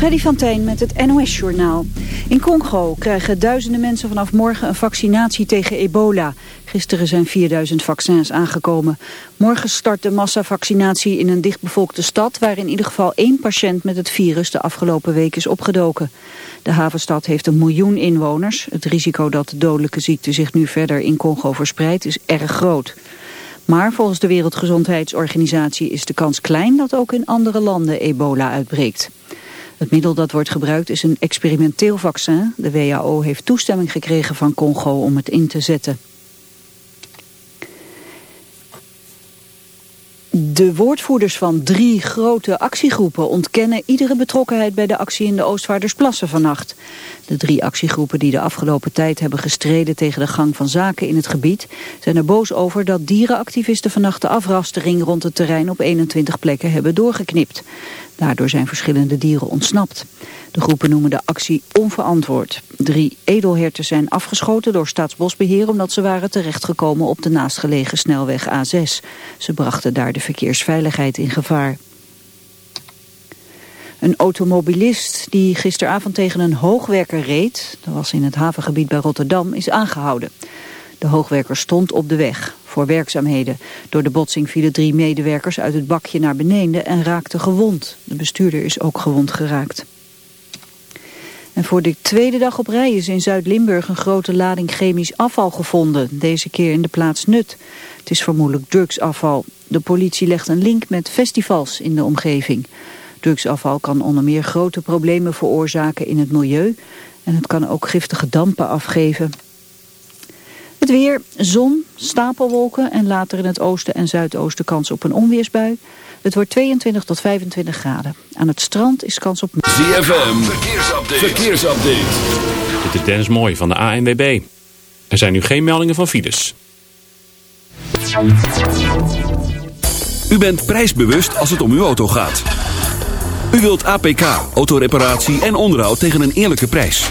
Freddy van Tijn met het NOS-journaal. In Congo krijgen duizenden mensen vanaf morgen een vaccinatie tegen ebola. Gisteren zijn 4000 vaccins aangekomen. Morgen start de massavaccinatie in een dichtbevolkte stad... waar in ieder geval één patiënt met het virus de afgelopen week is opgedoken. De havenstad heeft een miljoen inwoners. Het risico dat de dodelijke ziekte zich nu verder in Congo verspreidt is erg groot. Maar volgens de Wereldgezondheidsorganisatie is de kans klein dat ook in andere landen ebola uitbreekt. Het middel dat wordt gebruikt is een experimenteel vaccin. De WHO heeft toestemming gekregen van Congo om het in te zetten. De woordvoerders van drie grote actiegroepen ontkennen iedere betrokkenheid bij de actie in de Oostvaardersplassen vannacht. De drie actiegroepen die de afgelopen tijd hebben gestreden tegen de gang van zaken in het gebied zijn er boos over dat dierenactivisten vannacht de afrastering rond het terrein op 21 plekken hebben doorgeknipt. Daardoor zijn verschillende dieren ontsnapt. De groepen noemen de actie onverantwoord. Drie edelherten zijn afgeschoten door Staatsbosbeheer omdat ze waren terechtgekomen op de naastgelegen snelweg A6. Ze brachten daar de verkeersveiligheid in gevaar. Een automobilist die gisteravond tegen een hoogwerker reed, dat was in het havengebied bij Rotterdam, is aangehouden. De hoogwerker stond op de weg voor werkzaamheden. Door de botsing vielen drie medewerkers uit het bakje naar beneden en raakten gewond. De bestuurder is ook gewond geraakt. En voor de tweede dag op rij is in Zuid-Limburg een grote lading chemisch afval gevonden. Deze keer in de plaats Nut. Het is vermoedelijk drugsafval. De politie legt een link met festivals in de omgeving. Drugsafval kan onder meer grote problemen veroorzaken in het milieu. En het kan ook giftige dampen afgeven. Het weer, zon, stapelwolken en later in het oosten en zuidoosten kans op een onweersbui. Het wordt 22 tot 25 graden. Aan het strand is kans op... ZFM, verkeersupdate. verkeersupdate. Dit is Dennis Mooi van de ANWB. Er zijn nu geen meldingen van files. U bent prijsbewust als het om uw auto gaat. U wilt APK, autoreparatie en onderhoud tegen een eerlijke prijs.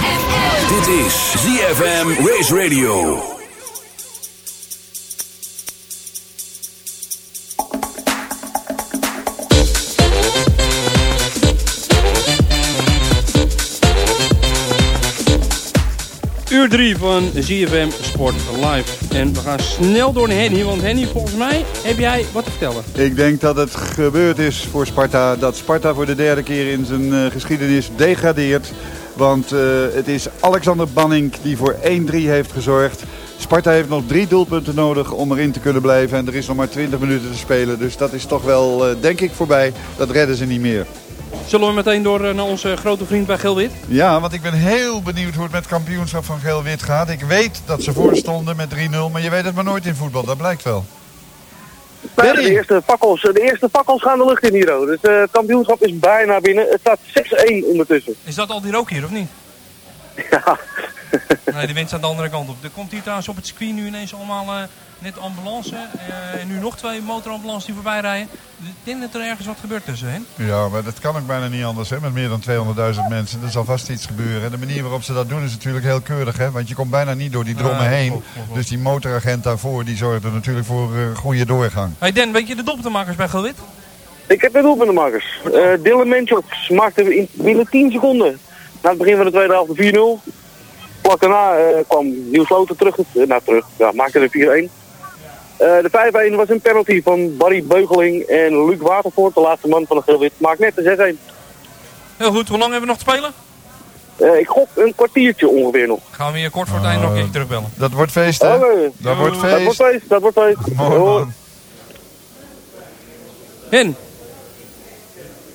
Dit is ZFM Race Radio. Uur 3 van ZFM Sport Live. En we gaan snel door naar Henny, want Henny, volgens mij heb jij wat te vertellen. Ik denk dat het gebeurd is voor Sparta. Dat Sparta voor de derde keer in zijn eh, geschiedenis degradeert. Want eh, het is Alexander Banning die voor 1-3 heeft gezorgd. Sparta heeft nog drie doelpunten nodig om erin te kunnen blijven. En er is nog maar 20 minuten te spelen. Dus dat is toch wel, eh, denk ik, voorbij. Dat redden ze niet meer. Zullen we meteen door eh, naar onze grote vriend bij Geel-Wit? Ja, want ik ben heel benieuwd hoe het met het kampioenschap van Geel-Wit gaat. Ik weet dat ze voorstonden met 3-0, maar je weet het maar nooit in voetbal. Dat blijkt wel. De, eerste fakkels, de eerste fakkels gaan de lucht in hier. Dus eh, het kampioenschap is bijna binnen. Het staat 6-1 ondertussen. Is dat al die rook hier, of niet? Ja. Nee, de wind staat de andere kant op. Er komt hier trouwens op het circuit nu ineens allemaal eh, net ambulance. eh, en nu nog twee motorambulances die voorbij rijden. Ik denk dat er ergens wat gebeurt tussen, hè? Ja, maar dat kan ook bijna niet anders hè, met meer dan 200.000 mensen. Er zal vast iets gebeuren. En de manier waarop ze dat doen is natuurlijk heel keurig. Hè? Want je komt bijna niet door die drommen heen. klopt, klopt, klopt. Dus die motoragent daarvoor die zorgt er natuurlijk voor eh, goede doorgang. Hey Den, weet je de doelpuntenmakers bij Geel-Wit? Ik heb de doelpuntenmakers. Uh, Dylan Menchoks maakte in binnen 10 seconden. Na het begin van de tweede helft de 4-0. Vlak daarna eh, kwam Niels Sloten terug. nou, terug. Ja, maakte de 4-1. Eh, de 5-1 was een penalty van Barry Beugeling en Luc Watervoort, de laatste man van de Geel-Wit, maakt net de 6-1. Heel goed, hoe lang hebben we nog te spelen? Eh, ik gok een kwartiertje ongeveer nog. Gaan we je kort voor het einde nog een keer terugbellen. Dat wordt feest, hè? Oké. Dat wordt Dat wordt feest. feest, dat wordt feest. Mooi. En,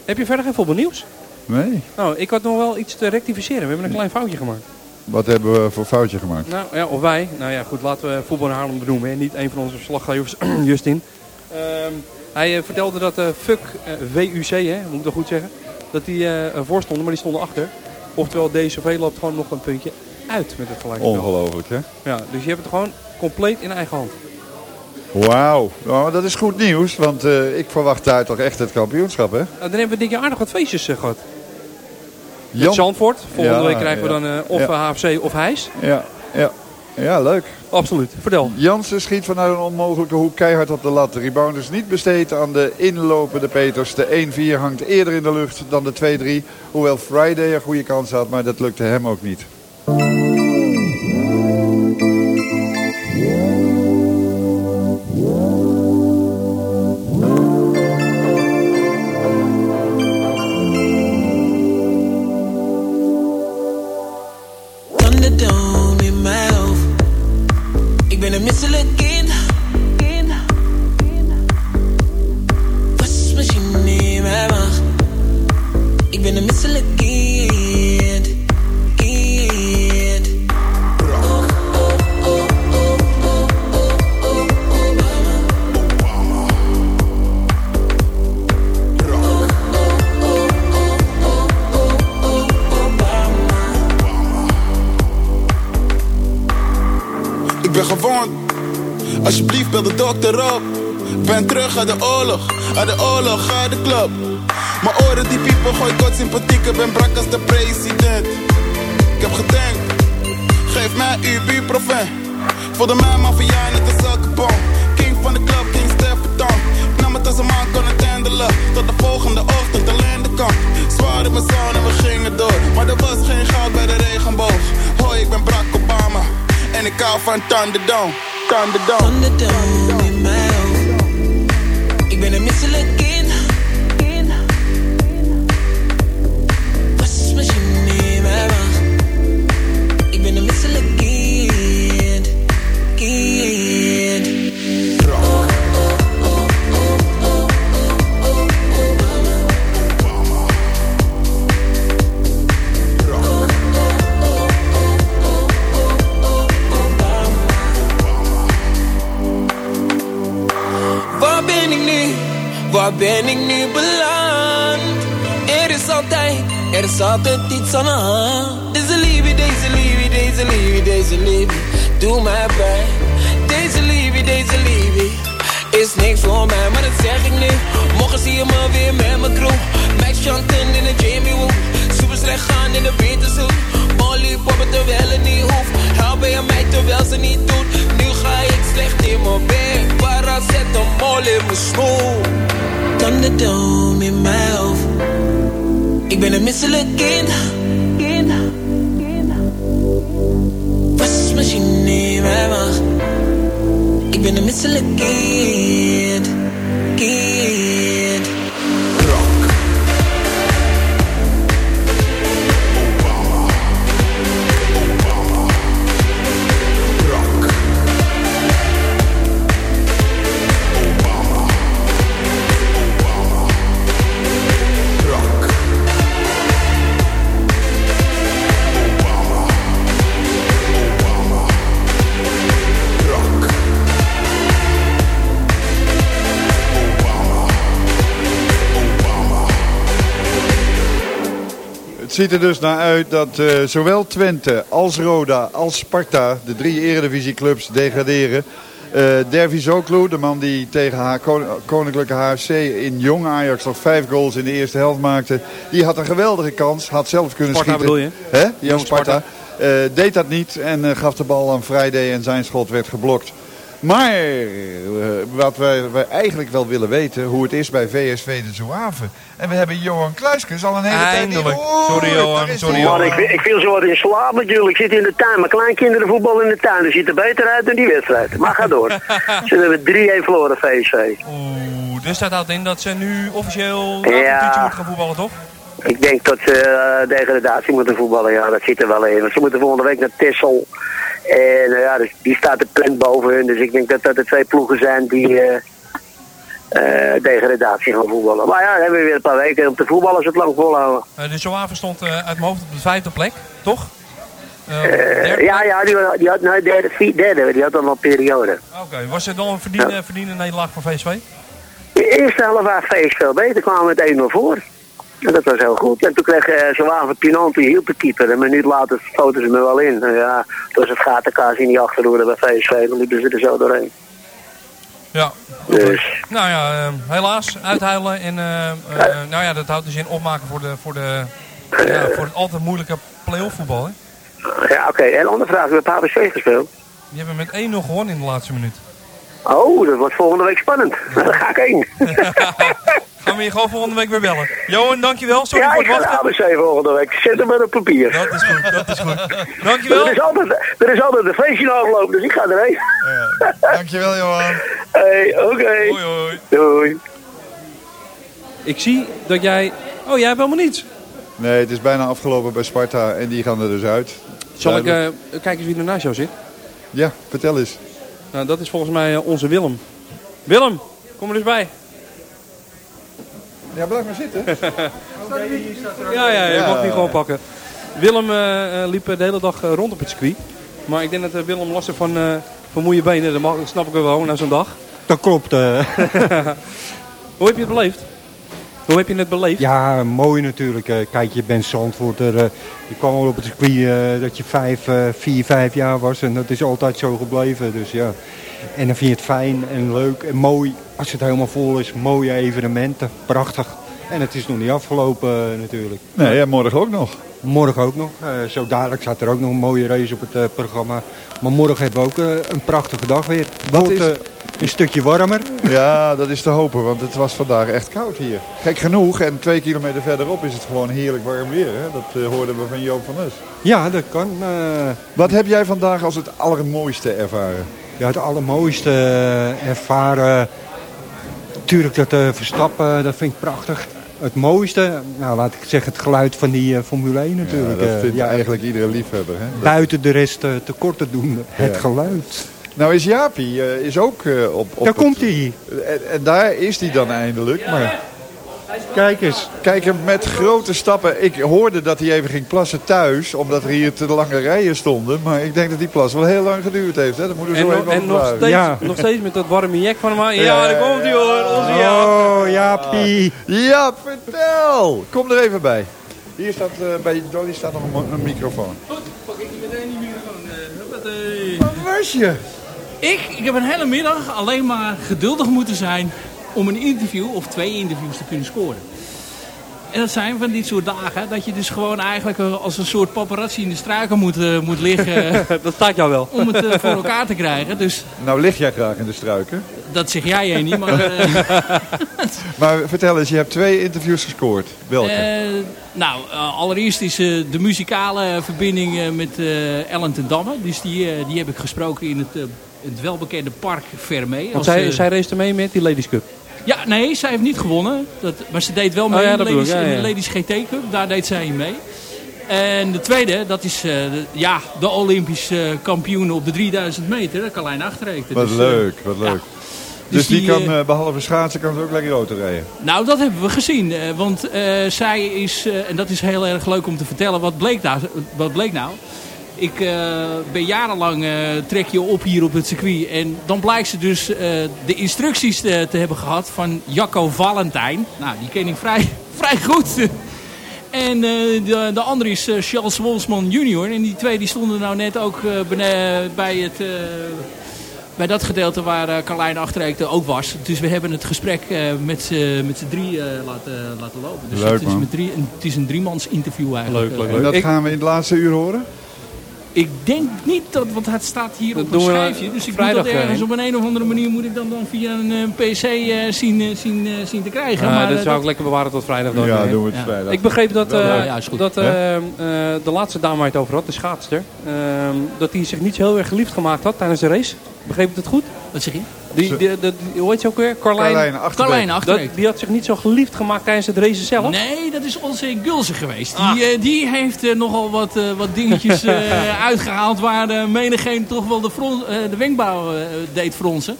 heb je verder geen voetbalnieuws? Nee. Nou, ik had nog wel iets te rectificeren. We hebben een klein foutje gemaakt. Wat hebben we voor foutje gemaakt? Nou ja, of wij. Nou ja, goed, laten we voetbal in Haarlem benoemen. Hè. Niet een van onze verslaggevers, Justin. Ehm, hij eh, vertelde dat eh FUC eh, WUC, hè, moet ik dat goed zeggen, dat die voor stonden, maar die stonden achter. Oftewel, DSV loopt gewoon nog een puntje uit met het gelijkspel. Ongelooflijk, hè? Ja, dus je hebt het gewoon compleet in eigen hand. Wauw. Nou, dat is goed nieuws, want ik verwacht daar toch echt het kampioenschap, hè? Nou, dan hebben we dit jaar aardig wat feestjes eh, gehad. Jan- Zandvoort. Volgende Ja, week krijgen we dan eh, of Ja. eh, HFC of Heijs. Ja, ja. Ja, leuk. Absoluut. Vertel. Jansen schiet vanuit een onmogelijke hoek keihard op de lat. De rebound is niet besteed aan de inlopende Peters. De 1-4 hangt eerder in de lucht dan de 2-3. Hoewel Friday een goede kans had, maar dat lukte hem ook niet. Thunderdome. Thunderdome. Thunderdome iets aan de hand. Deze liefde, deze liefde, deze liefde, deze liefde, doe mij pijn. Deze liefde, deze liefde, is niks voor mij, maar dat zeg ik nu. Morgen zie je me weer met mijn crew. Max Chanten in de Jamie Woo. Super slecht gaan in de wintersuit. Molly poppen terwijl het niet hoeft. Helpen je mij terwijl ze niet doet. Nu ga ik slecht in mijn bed. Paracetamol in mijn schoen. Thunderdome in mijn hoofd. Ik ben een misselijk kind. kind. Wasmachine in mijn maag. Ik ben een misselijk. Kind. Ziet er dus naar uit dat eh, zowel Twente als Roda als Sparta, de drie eredivisieclubs, degraderen. Eh Dervis Zoklu, de man die tegen haar kon- Koninklijke HFC in jong Ajax nog vijf goals in de eerste helft maakte. Die had een geweldige kans, had zelf kunnen Sparta schieten. bedoel je? Hè? Jong Sparta. Sparta. Eh, deed dat niet en gaf de bal aan Friday en zijn schot werd geblokt. Maar eh, wat wij, wij eigenlijk wel willen weten, hoe het is bij VSV de Zouave. En we hebben Johan Kluiskens al een hele tijd niet. Sorry, Johan, sorry. Johan. Man, ik, ik viel zo wat in slaap natuurlijk. Ik zit in de tuin. Mijn kleinkinderen voetballen in de tuin. Dat ziet er beter uit dan die wedstrijd. Maar ga door. Ze hebben 3-1 verloren, VSV. Oeh, dus dat houdt in dat ze nu officieel Ja. competitie moeten gaan voetballen, toch? Ik denk dat ze eh, degradatie moeten voetballen. Ja, dat zit er wel in. Want ze moeten volgende week naar Tessel. En eh, ja, dus die staat de punt boven hun. Dus ik denk dat dat de twee ploegen zijn die eh, degradatie gaan voetballen. Maar ja, dan hebben we weer een paar weken om te voetballen als het lang volhouden. De Joave stond uit mijn hoofd op de vijfde plek, toch? Ja, ja, die, die had nou derde, vier, derde, die had al een periode. Oké, was het dan een verdiende, verdiende nederlaag voor VSV? De eerste helft was veel beter, kwamen we met 1-0 voor. En dat was heel goed. En toen kreeg uh, Joave Pinant, die hielp de keeper. Een minuut later schoten ze me wel in. En ja, toen was het gatenkaas in die achterhoede bij VSV. Dan liepen ze er zo doorheen. Ja. Dus, Nou ja, eh, helaas, uithuilen. En eh, eh, nou ja, dat houdt dus in opmaken voor, de, voor, de, ja, voor het altijd moeilijke play-off voetbal. Hè? ja, oké. En andere vraag, we hebben HBC gespeeld. Die hebben met 1-0 gewonnen in de laatste minuut. Oh, dat wordt volgende week spannend. Daar ga ik heen. Gaan we je gewoon volgende week weer bellen. Johan, dankjewel. Sorry ja, voor ik het ga wachten. de ABC volgende week. Zet hem maar op papier. Dat is goed, dat is goed. Dankjewel. Er is altijd, er is altijd een feestje afgelopen, dus ik ga erheen. Dankjewel, Johan. Hey, oké. Hoi, hoi. Doei. Ik zie dat jij... Oh, jij hebt helemaal niets. Nee, het is bijna afgelopen bij Sparta en die gaan er dus uit. Zal ik eh kijken eens wie er naast jou zit? Ja, vertel eens. Nou, dat is volgens mij eh, onze Willem. Willem, kom er eens bij. Ja, blijf maar zitten. Ja, ja, je mag die gewoon pakken. Willem eh, eh, liep de hele dag rond op het circuit. Maar ik denk dat Willem last heeft van, eh van moeie benen. Dat, mag, dat snap ik wel gewoon na zo'n dag. Dat klopt. Hoe heb je het beleefd? Hoe heb je het beleefd? ja, mooi natuurlijk. eh. Kijk, je bent Zandvoorter. eh, je kwam al op het circuit eh, dat je vijf, vier, vijf jaar was. En dat is altijd zo gebleven. Dus ja. En dan vind je het fijn en leuk en mooi. Als het helemaal vol is, mooie evenementen. Prachtig. En het is nog niet afgelopen eh, natuurlijk. Nee, ja, morgen ook nog. Morgen ook nog. Eh, zo dadelijk staat er ook nog een mooie race op het eh, programma. Maar morgen hebben we ook een prachtige dag weer. Wordt is- een stukje warmer. Ja, dat is te hopen, want het was vandaag echt koud hier. Gek genoeg, en twee kilometer verderop is het gewoon heerlijk warm weer. Hè? Dat hoorden we van Joop van Us. Ja, dat kan. Wat heb jij vandaag als het allermooiste ervaren? Ja, het allermooiste ervaren. Tuurlijk, dat Verstappen, dat vind ik prachtig. Het mooiste, nou laat ik zeggen, het geluid van die eh, Formule 1 natuurlijk. Ja, dat eh, vindt ja, eigenlijk iedere liefhebber. Hè? Dat- buiten de rest eh, tekort te doen, het Ja. geluid. Nou is Jaapie is ook op, op Daar het- komt hij. En, en daar is hij dan eindelijk. Maar Kijk eens. kijk hem met grote stappen. Ik hoorde dat hij even ging plassen thuis, omdat er hier te lange rijen stonden. Maar ik denk dat die plas wel heel lang geduurd heeft. Hè? Dat moeten we En, zo nog- even en nog, steeds, Ja. nog steeds met dat warme jack van hem aan. Ja, Ja, daar komt hij hoor. Onze Jaap. Oh, Jaapie. Ja, vertel! Kom er even bij. Hier staat eh, bij Dolly staat nog een, microfoon. Goed, pak ik meteen die microfoon. eh. Waar was je? Ik, ik heb een hele middag alleen maar geduldig moeten zijn om een interview of twee interviews te kunnen scoren. En dat zijn van dit soort dagen dat je dus gewoon eigenlijk als een soort paparazzi in de struiken moet, eh, moet liggen dat staat jou wel. om het eh, voor elkaar te krijgen. Dus Nou lig jij graag in de struiken. dat zeg jij je niet, maar... eh, Maar vertel eens, je hebt twee interviews gescoord. Welke? Eh, nou, allereerst is de muzikale verbinding met eh, Ellen ten Damme. Dus die, die heb ik gesproken in het, het welbekende park Vermee. Want Als, zij, zij race mee met die Ladies Cup. Ja, nee, zij heeft niet gewonnen. Dat, maar ze deed wel mee Oh ja, in, de ik, ladies, ja, in de ja. Ladies GT Cup. Daar deed zij in mee. En de tweede, dat is eh, de, ja, de Olympisch eh, kampioen op de 3000 meter, Carlijn Achterreekte. Wat Dus, eh, leuk, wat leuk. Dus, Dus die, die, kan, eh, eh, behalve schaatsen, kan ze ook lekker auto rijden. Nou, dat hebben we gezien. eh, want eh, zij is, eh, en dat is heel erg leuk om te vertellen, wat bleek nou? Wat bleek nou? Ik eh, ben jarenlang eh, trek je op hier op het circuit. En dan blijkt ze dus eh, de instructies te, te hebben gehad van Jacco Valentijn. Nou, die ken ik vrij, vrij goed. En eh, de, de andere is Charles Wolfsman junior. En die twee die stonden nou net ook eh, bij het... eh, bij dat gedeelte waar uh, Carlijn Achterreekte ook was. Dus we hebben het gesprek eh, met z'n drie eh, laten, laten lopen. Dus Leuk, het, is man. met drie, een- het is een driemans interview eigenlijk. Leuk, leuk, Eh, En dat Ik- gaan we in het laatste uur horen? Ik denk niet dat, want het staat hier Dat op een schijfje. Dus ik vrijdag, moet dat ergens eh, op een, een of andere manier moet ik dan, dan via een eh, pc eh, zien, zien, zien te krijgen. Ja, maar dat zou ik lekker bewaren tot vrijdag dan. ja, doen we het Ja. vrijdag. Ik begreep dat, eh, Ja, dat de laatste dame waar het over had, de schaatster, ehm, dat die zich niet zo heel erg geliefd gemaakt had tijdens de race. Begreep ik dat goed? Wat zeg je? Die, die, die, die- hoe heet ze ook weer? Carlijn, Carlijn Achterbeek. Carlijn Achterbeek. Dat- die had zich niet zo geliefd gemaakt tijdens het race zelf. Nee, dat is onze Gulze geweest. Ah. Die, eh, die heeft eh, nogal wat, eh, wat dingetjes eh, uitgehaald waar de menigeen toch wel de, frons, eh, de wenkbrauw deed fronsen.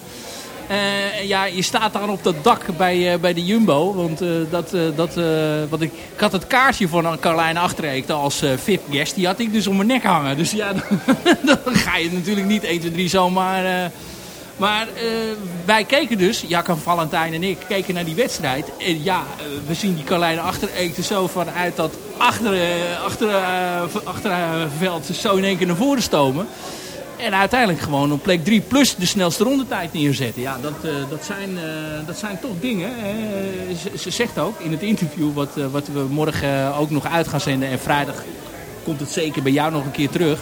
Eh, ja, je staat daar op dat dak bij, eh, bij de Jumbo. Want eh, dat, eh, dat, eh, wat ik, ik had het kaartje van Carlijn Achterreek als eh VIP-guest. Die had ik dus om mijn nek hangen. Dus ja, dan, dan ga je natuurlijk niet 1, 2, 3 zomaar... maar eh, wij keken dus, Jacob Valentijn en ik, keken naar die wedstrijd. En ja, eh, we zien die Carlijne Achterreek er zo vanuit dat achter, eh, achter, achterveld zo in één keer naar voren stomen. En uiteindelijk gewoon op plek 3 plus de snelste rondetijd neerzetten. Ja, dat, dat, zijn, dat zijn toch dingen. Ze, ze zegt ook in het interview wat, wat we morgen ook nog uit gaan zenden. En vrijdag komt het zeker bij jou nog een keer terug.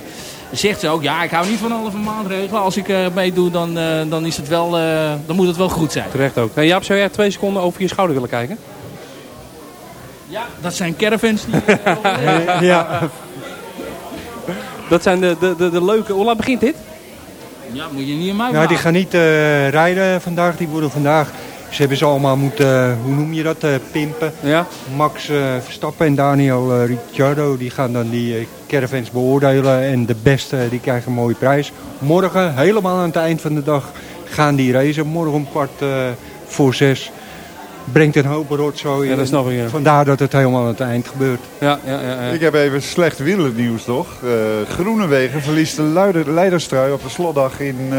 Zegt ze ook, ja, ik hou niet van halve maandregelen. Als ik eh, meedoe, dan, eh, dan, is het wel, eh, dan moet het wel goed zijn. Terecht ook. Hey, Jaap, zou jij twee seconden over je schouder willen kijken? Ja, dat zijn caravans. Die, ja. Dat zijn de, de, de, de leuke... Hoe laat begint dit? ja, moet je niet in mij Nou, die gaan niet eh, rijden vandaag. Die worden vandaag... Ze hebben ze allemaal moeten, eh, hoe noem je dat, eh, pimpen. Ja. Max eh, Verstappen en Daniel Ricciardo, die gaan dan die caravans beoordelen. En de beste, die krijgen een mooie prijs. Morgen, helemaal aan het eind van de dag, gaan die racen. Morgen om kwart eh, voor zes. Brengt een hoop rotzooi. Ja, dat snap ik, ja. Vandaar dat het helemaal aan het eind gebeurt. Ja, ja, ja. ja. Ik heb even slecht wielernieuws toch. Eh Groenewegen verliest de leiderstrui op de slotdag in... eh,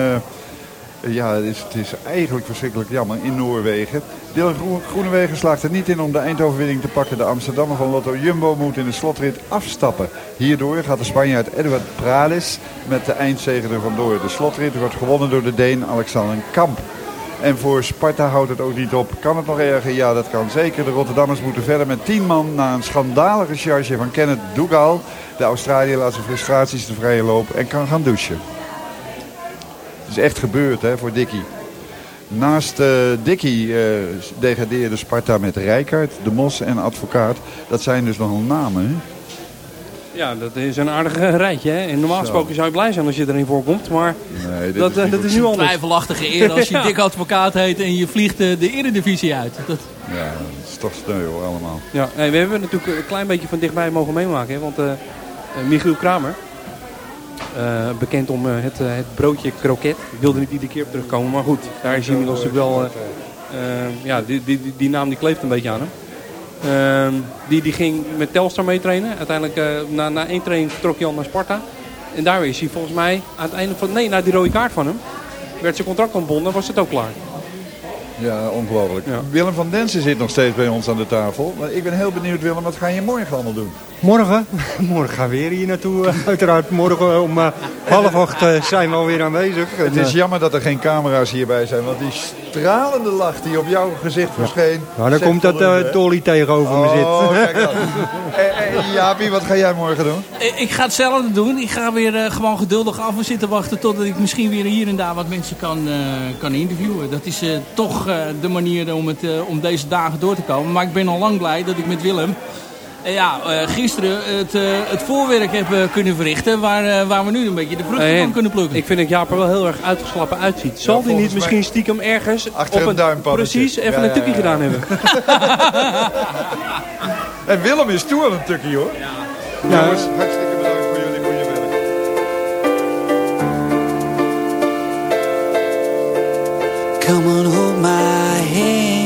ja, het is, eigenlijk verschrikkelijk jammer in Noorwegen. Dylan Groen- Groenewegen slaagt er niet in om de eindoverwinning te pakken. De Amsterdammer van Lotto Jumbo moet in de slotrit afstappen. Hierdoor gaat de Spanjaard Edward Prales met de eindzege er vandoor. De slotrit wordt gewonnen door de Deen Alexander Kamp. En voor Sparta houdt het ook niet op. Kan het nog erger? Ja, dat kan zeker. De Rotterdammers moeten verder met 10 man na een schandalige charge van Kenneth Dougal. De Australiër laat zijn frustraties de vrije loop en kan gaan douchen. Het is echt gebeurd hè, voor Dikkie. Naast eh Dikkie eh, degradeerde Sparta met Rijkaard, De Mos en Advocaat. Dat zijn dus nogal namen. Hè? Ja, dat is een aardig eh, rijtje. Hè? En normaal Zo. gesproken zou je blij zijn als je erin voorkomt. Maar Nee, dat, is dat is nu anders. Twijfelachtige eer als je Ja. dik advocaat heet en je vliegt de eredivisie uit. Dat, Ja, dat is toch sneu hoor allemaal. Ja, hey, we hebben het natuurlijk een klein beetje van dichtbij mogen meemaken. Hè? Want Michiel Kramer, eh, bekend om eh, het, eh, het broodje kroket. Ik wilde niet iedere keer op terugkomen, maar goed. Daar is hij inmiddels natuurlijk wel... ja, die, die, die, die naam die kleeft een beetje aan hem. Ehm, die, die ging met Telstar meetrainen. Uiteindelijk, eh, na, na één training vertrok hij al naar Sparta. En daar is hij volgens mij aan het einde van... Nee, na die rode kaart van hem. Werd zijn contract ontbonden, was het ook klaar. Ja, ongelooflijk. Ja. Willem van Densen zit nog steeds bij ons aan de tafel. Maar ik ben heel benieuwd Willem, wat ga je morgen allemaal doen? Morgen, morgen gaan we weer hier naartoe. eh, Uiteraard morgen om eh, half acht eh, zijn we alweer aanwezig. En, Het is jammer dat er geen camera's hierbij zijn, want die stralende lach die op jouw gezicht verscheen... nou, dan komt dat eh? Dolly tegenover me Oh, zit. kijk dan. Eh, eh, Jaapie, wat ga jij morgen doen? Ik ga hetzelfde doen. Ik ga weer eh, gewoon geduldig af en zitten wachten totdat ik misschien weer hier en daar wat mensen kan, eh, kan interviewen. Dat is eh, toch eh, de manier om, het, eh, om deze dagen door te komen. Maar ik ben al lang blij dat ik met Willem ja, eh, gisteren het, eh, het voorwerk heb eh, kunnen verrichten waar, eh, waar we nu een beetje de vruchten van kunnen plukken. Ik vind dat Jaap er wel heel erg uitgeslapen uitziet. Zal die niet misschien stiekem ergens Achter op een duimpannetje. precies even Ja, een tukkie ja. gedaan hebben? En Willem is toe aan een tukkie hoor. Ja. Jongens, hartstikke bedankt voor jullie goede werk. Come and hold my hand.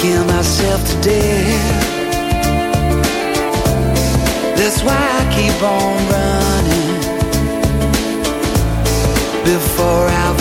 Scare myself to death. That's why I keep on running before I've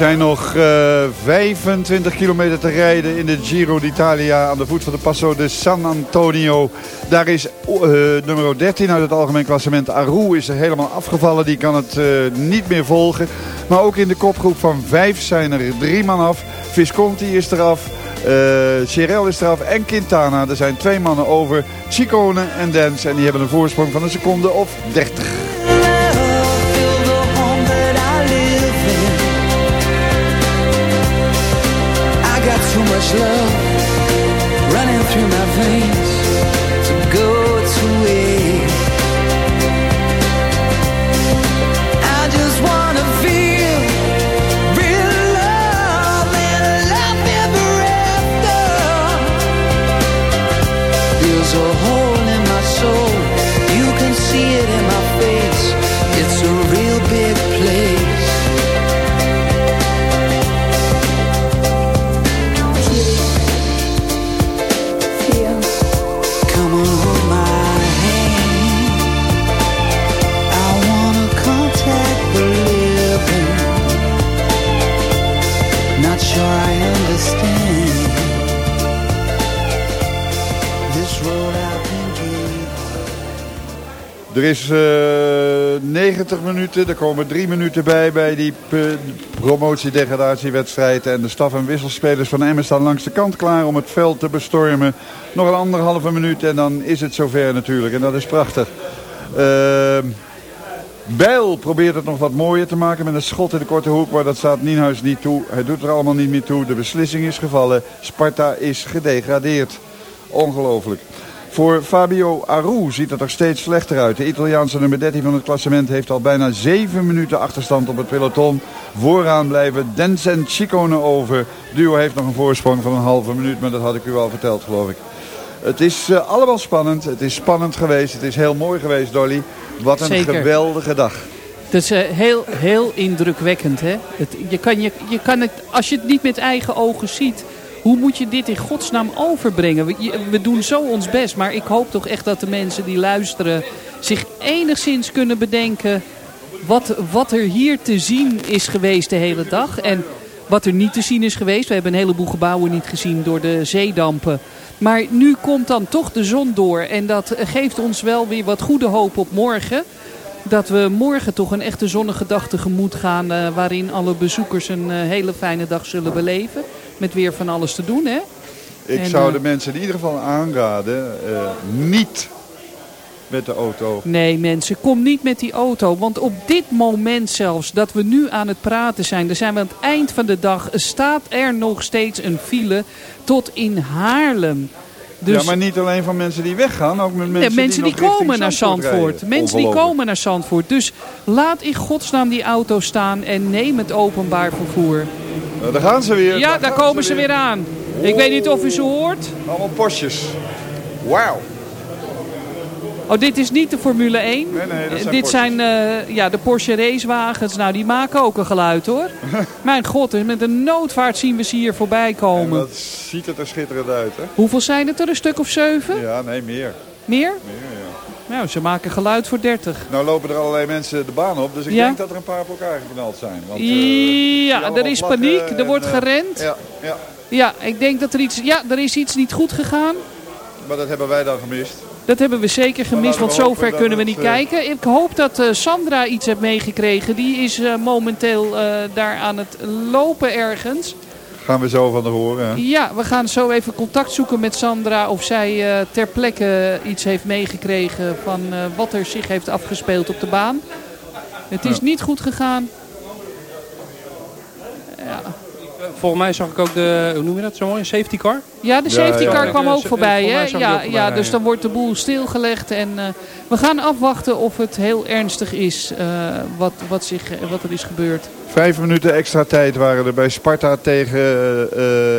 zijn nog eh, 25 kilometer te rijden in de Giro d'Italia aan de voet van de Passo de San Antonio. Daar is eh, nummer 13 uit het algemeen klassement. Aru is er helemaal afgevallen. Die kan het eh, niet meer volgen. Maar ook in de kopgroep van 5 zijn er drie man af. Visconti is eraf. eh Cherel is eraf en Quintana. Er zijn twee mannen over. Chicone en Dens. En die hebben een voorsprong van een seconde of 30. Er is eh 90 minuten, er komen drie minuten bij bij die eh, promotiedegradatiewedstrijd. En de staf- en wisselspelers van Emmen staan langs de kant klaar om het veld te bestormen. Nog een anderhalve minuut en dan is het zover natuurlijk. En dat is prachtig. Ehm Bijl probeert het nog wat mooier te maken met een schot in de korte hoek. Maar dat staat Nienhuis niet toe. Hij doet er allemaal niet meer toe. De beslissing is gevallen. Sparta is gedegradeerd. Ongelooflijk. Voor Fabio Aru ziet het er steeds slechter uit. De Italiaanse nummer 13 van het klassement heeft al bijna 7 minuten achterstand op het peloton. Vooraan blijven Dens en Chicone over. Duo heeft nog een voorsprong van een halve minuut, maar dat had ik u al verteld geloof ik. Het is eh, allemaal spannend. Het is spannend geweest. Het is heel mooi geweest, Dolly. Wat een Zeker. geweldige dag. Dat is eh, heel, heel indrukwekkend. Hè? Het, je kan, je, je kan het, als je het niet met eigen ogen ziet, hoe moet je dit in godsnaam overbrengen? We, we doen zo ons best, maar ik hoop toch echt dat de mensen die luisteren zich enigszins kunnen bedenken wat, wat er hier te zien is geweest de hele dag. En wat er niet te zien is geweest. We hebben een heleboel gebouwen niet gezien door de zeedampen. Maar nu komt dan toch de zon door. En dat geeft ons wel weer wat goede hoop op morgen. Dat we morgen toch een echte zonnige dag tegemoet gaan. eh, waarin alle bezoekers een eh, hele fijne dag zullen beleven. Met weer van alles te doen. Hè? Ik En, zou eh, de mensen in ieder geval aanraden, eh, niet met de auto. Nee mensen, kom niet met die auto. Want op dit moment zelfs dat we nu aan het praten zijn. Dan zijn we aan het eind van de dag. Staat er nog steeds een file tot in Haarlem. Dus Ja, maar niet alleen van mensen die weggaan, ook met mensen, Ja, mensen die, komen naar Zandvoort. rijden. Mensen die komen naar Zandvoort. Dus laat in godsnaam die auto staan en neem het openbaar vervoer. Nou, daar gaan ze weer. Ja, daar komen ze weer aan. Ik weet niet of u ze hoort. Allemaal postjes. Wauw. Oh, dit is niet de Formule 1. Nee, nee, dat zijn dit zijn eh, ja, de Porsche racewagens. Nou, die maken ook een geluid hoor. Mijn god, met een noodvaart zien we ze hier voorbij komen. Dat ziet het er schitterend uit, hè? Hoeveel zijn het er? Een stuk of zeven? Ja, nee, meer. Meer? Meer, ja. Nou, ze maken geluid voor 30. Nou lopen er allerlei mensen de baan op, dus ik Ja. denk dat er een paar op elkaar geknald zijn. Want, eh, ja, er is paniek. Er en, wordt eh, gerend. Ja, ja, Ja, ik denk dat er iets... Ja, er is iets niet goed gegaan. maar dat hebben wij dan gemist. Dat hebben we zeker gemist, want zover kunnen we niet eh, kijken. Ik hoop dat Sandra iets heeft meegekregen. Die is momenteel daar aan het lopen ergens. Gaan we zo van haar horen. Ja, we gaan zo even contact zoeken met Sandra of zij eh, ter plekke iets heeft meegekregen van eh, wat er zich heeft afgespeeld op de baan. Het is Ja. niet goed gegaan. Ja. Volgens mij zag ik ook de, hoe noem je dat zo mooi, een safety car? Ja, de safety car kwam ook voorbij. Hè? Ja, ook voorbij ja, dus dan wordt de boel stilgelegd. En eh, we gaan afwachten of het heel ernstig is eh, wat, wat, zich, wat er is gebeurd. Vijf minuten extra tijd waren er bij Sparta tegen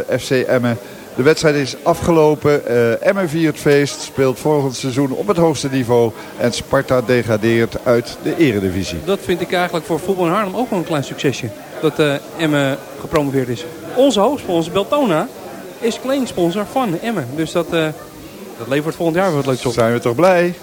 eh, FC Emmen. De wedstrijd is afgelopen. Eh Emmen viert feest, speelt volgend seizoen op het hoogste niveau. En Sparta degradeert uit de eredivisie. Dat vind ik eigenlijk voor voetbal in Haarlem ook wel een klein succesje. Dat Emmen gepromoveerd is. Onze hoofdsponsor Beltona is kledingsponsor van Emmen. Dus dat, eh, dat levert volgend jaar wat leuks op. Zijn we toch blij?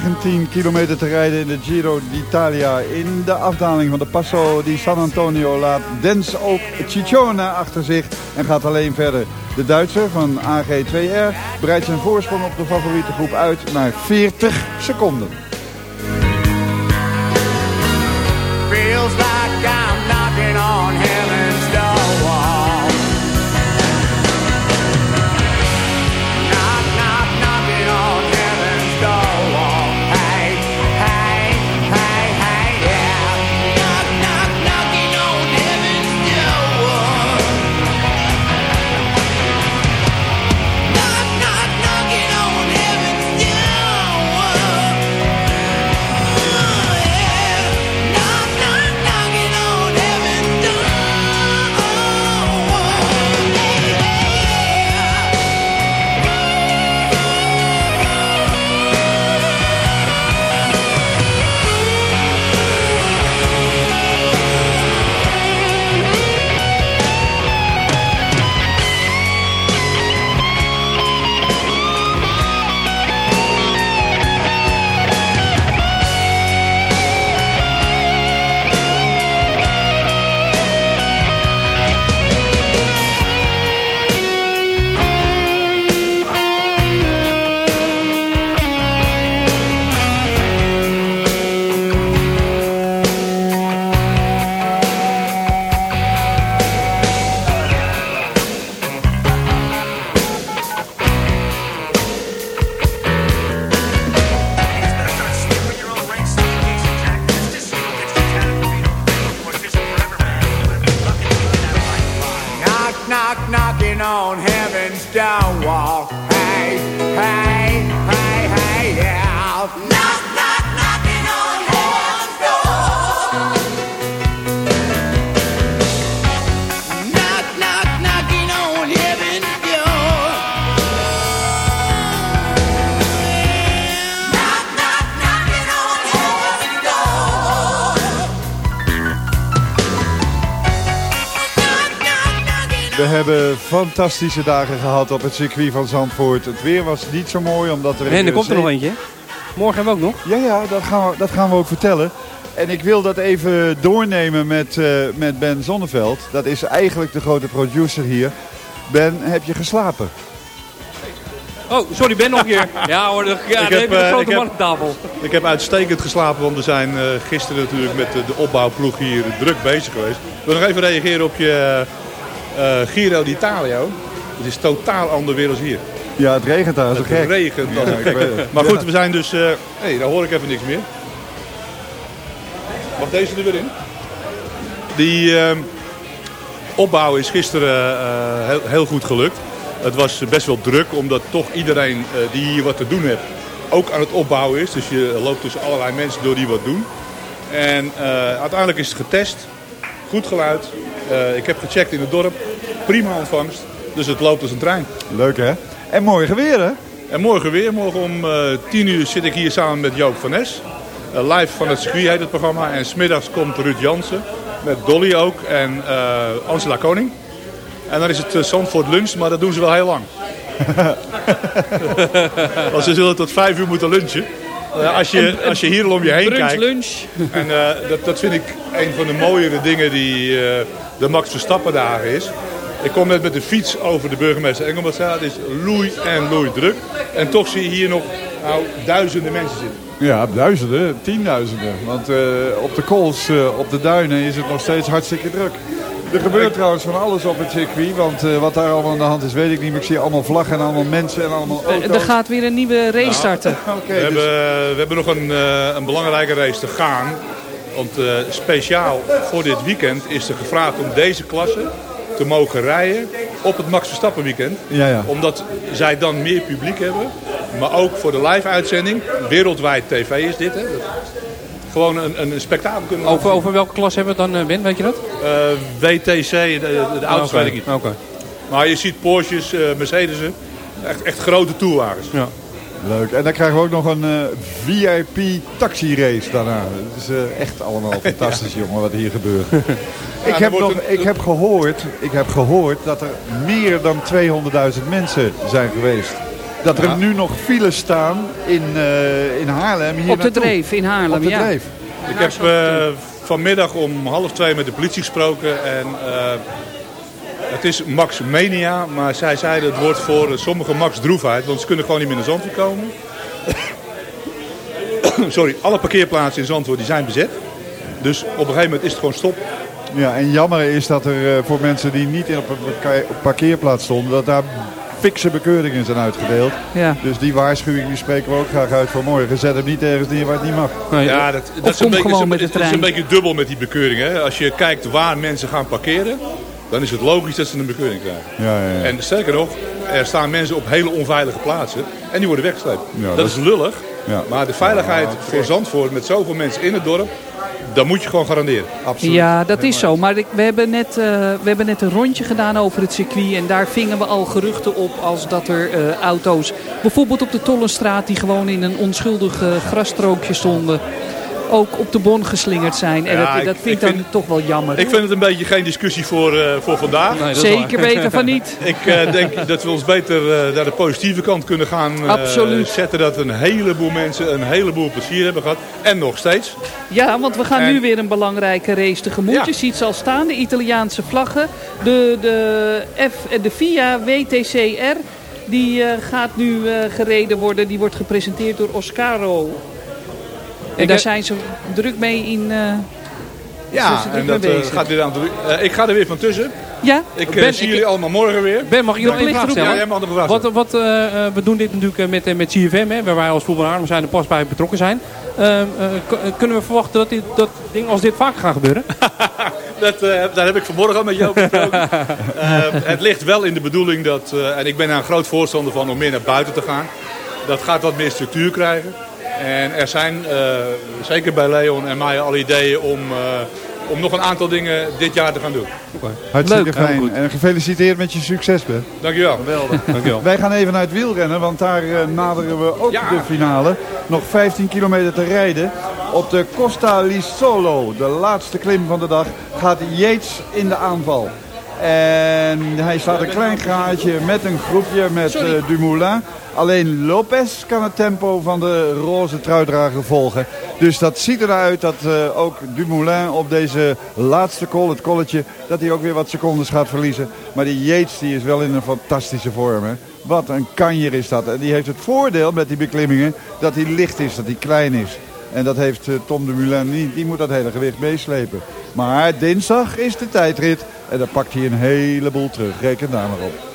19 kilometer te rijden in de Giro d'Italia. In de afdaling van de Passo di San Antonio laat Dens ook Ciccione achter zich en gaat alleen verder. De Duitser van AG2R breidt zijn voorsprong op de favoriete groep uit naar 40 seconden. We hebben fantastische dagen gehad op het circuit van Zandvoort. Het weer was niet zo mooi omdat er... En er komt er nog eentje. Morgen hebben we ook nog. Ja, ja, dat gaan we, dat gaan we ook vertellen. En ik wil dat even doornemen met, eh, met Ben Zonneveld. Dat is eigenlijk de grote producer hier. Ben, heb je geslapen? Oh, sorry, Ben nog hier. Ja hoor, de- ja, Ik heb de eh, grote ik heb- man op tafel. Ik heb uitstekend geslapen, want we zijn eh, gisteren natuurlijk met de, de opbouwploeg hier druk bezig geweest. Ik wil nog even reageren op je Giro d'Italia. Het is totaal ander weer als hier. Ja, het regent daar Het gek. regent als Ja, gek. het. Maar goed, Ja. we zijn dus... Hé, hey, daar hoor ik even niks meer. Mag deze er weer in? Die ehm, opbouw is gisteren eh, heel, heel goed gelukt. Het was best wel druk, omdat toch iedereen eh, die hier wat te doen heeft ook aan het opbouwen is. Dus je loopt tussen allerlei mensen door die wat doen. En eh, uiteindelijk is het getest. Goed geluid. Eh, ik heb gecheckt in het dorp. Prima ontvangst. Dus het loopt als een trein. Leuk hè? En morgen weer hè? En morgen weer. Morgen om eh 10 uur zit ik hier samen met Joop van Nes. Eh, live van het circuit heet het programma. En smiddags komt Ruud Jansen. Met Dolly ook. En eh, Angela Koning. En dan is het eh, Zandvoort lunch. Maar dat doen ze wel heel lang. Want ze zullen tot 5 uur moeten lunchen. Eh, als, je, als je hier al om je heen Brunch, kijkt. lunch. En eh, dat, dat vind ik een van de mooiere dingen die eh, de Max Verstappen dagen is. Ik kom net met de fiets over de burgemeester Engelbertstraat. Het is loei en loei druk. En toch zie je hier nog nou, duizenden mensen zitten. Ja, duizenden, tienduizenden. Want eh, op de kools, eh, op de duinen is het nog steeds hartstikke druk. Er gebeurt trouwens van alles op het circuit, want eh, wat daar allemaal aan de hand is weet ik niet. Maar ik zie allemaal vlaggen en allemaal mensen en allemaal auto's. Er gaat weer een nieuwe race starten. we, hebben, we hebben nog een, eh, een belangrijke race te gaan. Want eh, speciaal voor dit weekend is er gevraagd om deze klasse te mogen rijden op het Max Verstappen weekend. Ja, ja. Omdat zij dan meer publiek hebben. Maar ook voor de live uitzending. Wereldwijd tv is dit. Hè. Gewoon een, een spektakel kunnen Over, over welke klas hebben we het dan, eh, Ben? Weet je dat? Eh, WTC, de, de, de auto's Oké, weet ik niet. Oké. Maar je ziet Porsches, eh Mercedes'en. Echt, echt grote tourwagens. Ja. Leuk. En dan krijgen we ook nog een eh, VIP taxi-race daarna. Het is eh, echt allemaal fantastisch, jongen, wat hier gebeurt. ik, heb nog, ik, heb gehoord, ik heb gehoord dat er meer dan 200.000 mensen zijn geweest. Dat er Ja. nu nog files staan in, eh, in Haarlem. Hier Op de naartoe. Dreef in Haarlem, Op de ja. Dreef. Ik heb eh, vanmiddag om half twee met de politie gesproken. En eh, het is Max Mania. Maar zij zeiden het wordt voor sommigen Max Droefheid. Want ze kunnen gewoon niet meer naar Zandvoort komen. Sorry, alle parkeerplaatsen in Zandvoort die zijn bezet. Dus op een gegeven moment is het gewoon stop. Ja, en jammer is dat er voor mensen die niet in op een parkeerplaats stonden, dat daar fikse bekeuringen zijn uitgedeeld. Ja. Dus die waarschuwing die spreken we ook graag uit voor morgen. Zet hem niet ergens neer waar het niet mag. Ja, dat, dat, is een, beetje, is- is een beetje dubbel met die bekeuring. Hè? Als je kijkt waar mensen gaan parkeren, dan is het logisch dat ze een bekeuring krijgen. Ja, ja, ja. En sterker nog, er staan mensen op hele onveilige plaatsen en die worden weggesleept. Ja, dat, is- lullig, Ja. maar de veiligheid voor Zandvoort met zoveel mensen in het dorp, dat moet je gewoon garanderen. Ja, dat is zo. Maar ik- we, hebben net, eh, we hebben net een rondje gedaan over het circuit. En daar vingen we al geruchten op als dat er eh, auto's... bijvoorbeeld op de Tollenstraat... die gewoon in een onschuldig eh, grasstrookje stonden... ook op de bon geslingerd zijn. En Ja, dat, ik- dat vind ik dan toch wel jammer. Ik vind het een beetje geen discussie voor, eh, voor vandaag. is Zeker weten van niet. Ik eh, denk dat we ons beter eh, naar de positieve kant kunnen gaan eh, Absoluut. zetten. Dat een heleboel mensen een heleboel plezier hebben gehad. En nog steeds. Ja, want we gaan En- nu weer een belangrijke race tegemoet. Je ziet ze al staan, de Italiaanse vlaggen. De, de, F, de FIA WTCR, die eh, gaat nu eh, gereden worden. Die wordt gepresenteerd door Oscaro. En Ik daar heb- zijn ze druk mee in... eh, Ja, druk en dat eh, gaat weer aan eh, Ik ga er weer van tussen. Ja? Ik Ben, zie ik- jullie allemaal morgen weer. Ben, mag ik nog één vraag stellen? Ja, jij mag nog een vraag Wat, wat, eh, eh, we doen dit natuurlijk met, met CFM, hè, waar wij als voetbal Haarlem zijn er pas bij betrokken zijn. Eh, eh, k- eh, kunnen we verwachten dat, dit, dat dingen als dit vaker gaan gebeuren? Dat, eh, daar heb ik vanmorgen al met jou besproken. Eh, het ligt wel in de bedoeling dat, eh, en ik ben daar een groot voorstander van om meer naar buiten te gaan. Dat gaat wat meer structuur krijgen. En er zijn, eh, zeker bij Leon en mij, al ideeën om, eh, om nog een aantal dingen dit jaar te gaan doen. Hartstikke Leuk, fijn. En gefeliciteerd met je succes, Ben. Dankjewel. Geweldig. Dankjewel. Wij gaan even naar het wielrennen, want daar eh, naderen we ook de finale. Nog 15 kilometer te rijden. Op de Costa Lisolo, de laatste klim van de dag, gaat Yates in de aanval. En hij staat een klein gaatje met een groepje met eh, Dumoulin. Alleen Lopez kan het tempo van de roze truidrager volgen. Dus dat ziet eruit dat eh, ook Dumoulin op deze laatste call, het kolletje, dat hij ook weer wat secondes gaat verliezen. Maar die Yates die is wel in een fantastische vorm. Hè? Wat een kanjer is dat. En die heeft het voordeel met die beklimmingen dat hij licht is, dat hij klein is. En dat heeft eh, Tom Dumoulin niet. Die moet dat hele gewicht meeslepen. Maar dinsdag is de tijdrit. En dan pakt hij een heleboel terug. Reken daar maar op.